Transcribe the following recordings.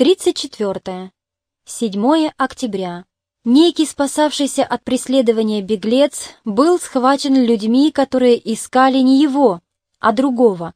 34. 7 октября. Некий спасавшийся от преследования беглец был схвачен людьми, которые искали не его, а другого.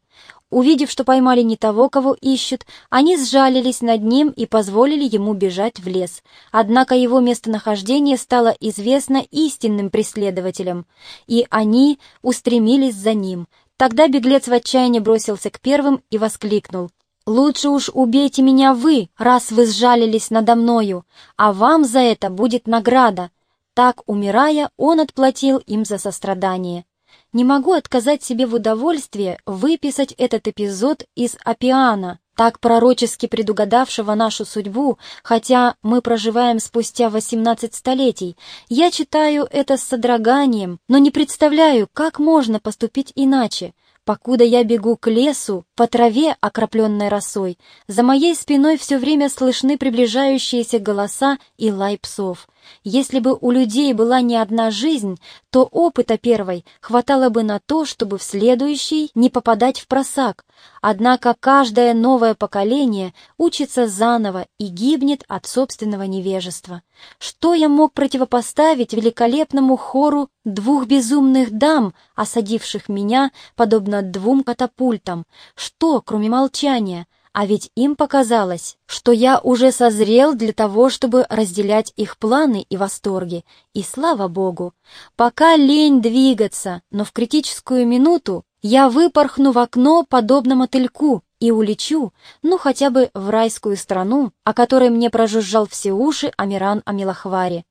Увидев, что поймали не того, кого ищут, они сжалились над ним и позволили ему бежать в лес. Однако его местонахождение стало известно истинным преследователям, и они устремились за ним. Тогда беглец в отчаянии бросился к первым и воскликнул — Лучше уж убейте меня вы, раз вы сжалились надо мною, а вам за это будет награда. Так, умирая, он отплатил им за сострадание. Не могу отказать себе в удовольствии выписать этот эпизод из Апиана, так пророчески предугадавшего нашу судьбу, хотя мы проживаем спустя 18 столетий. Я читаю это с содроганием, но не представляю, как можно поступить иначе. Покуда я бегу к лесу, по траве, окропленной росой, за моей спиной все время слышны приближающиеся голоса и лай псов. Если бы у людей была не одна жизнь, то опыта первой хватало бы на то, чтобы в следующий не попадать в просак. Однако каждое новое поколение учится заново и гибнет от собственного невежества. Что я мог противопоставить великолепному хору двух безумных дам, осадивших меня, подобно двум катапультам? Что, кроме молчания? А ведь им показалось, что я уже созрел для того, чтобы разделять их планы и восторги. И слава богу, пока лень двигаться, но в критическую минуту я выпорхну в окно, подобно мотыльку, и улечу, ну хотя бы в райскую страну, о которой мне прожужжал все уши Амиран Амилахвари.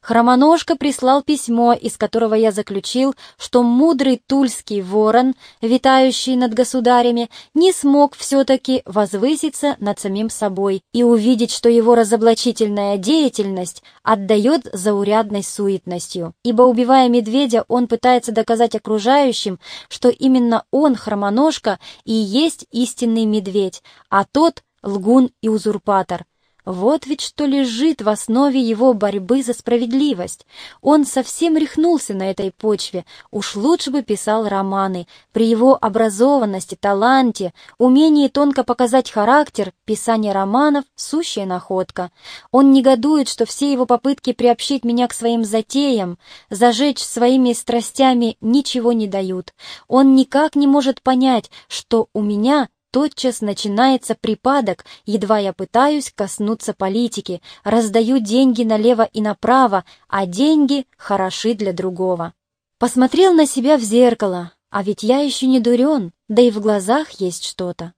Хромоножка прислал письмо, из которого я заключил, что мудрый тульский ворон, витающий над государями, не смог все-таки возвыситься над самим собой и увидеть, что его разоблачительная деятельность отдает заурядной суетностью, ибо, убивая медведя, он пытается доказать окружающим, что именно он, хромоножка, и есть истинный медведь, а тот — лгун и узурпатор — вот ведь что лежит в основе его борьбы за справедливость. Он совсем рехнулся на этой почве, уж лучше бы писал романы. При его образованности, таланте, умении тонко показать характер, писание романов — сущая находка. Он негодует, что все его попытки приобщить меня к своим затеям, зажечь своими страстями ничего не дают. Он никак не может понять, что у меня тотчас начинается припадок, едва я пытаюсь коснуться политики, раздаю деньги налево и направо, а деньги хороши для другого. Посмотрел на себя в зеркало, а ведь я еще не дурен, да и в глазах есть что-то.